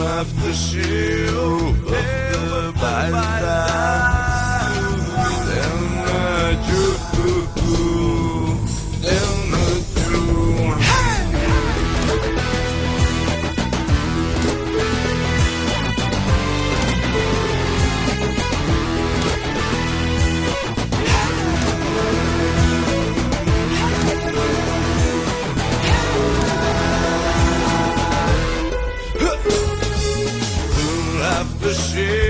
left the shoe of the. Yeah.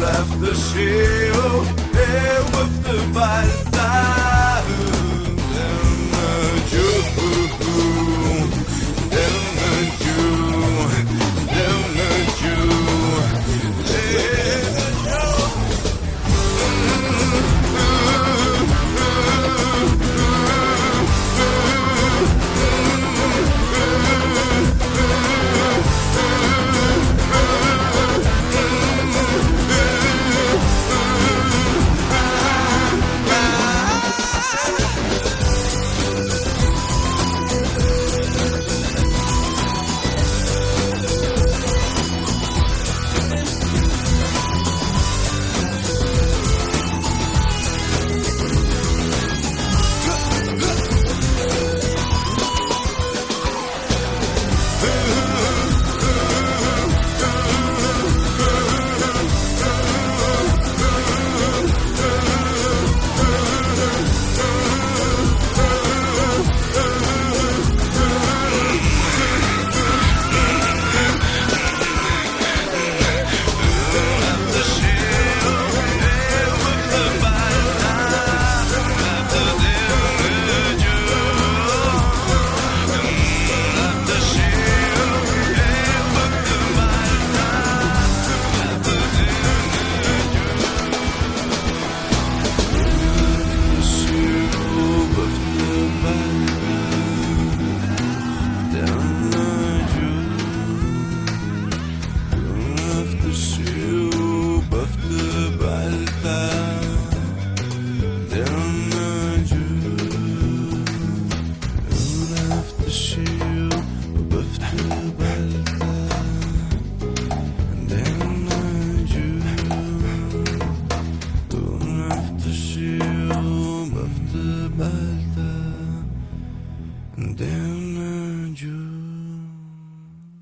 Left the shield, it with the bite. Damn,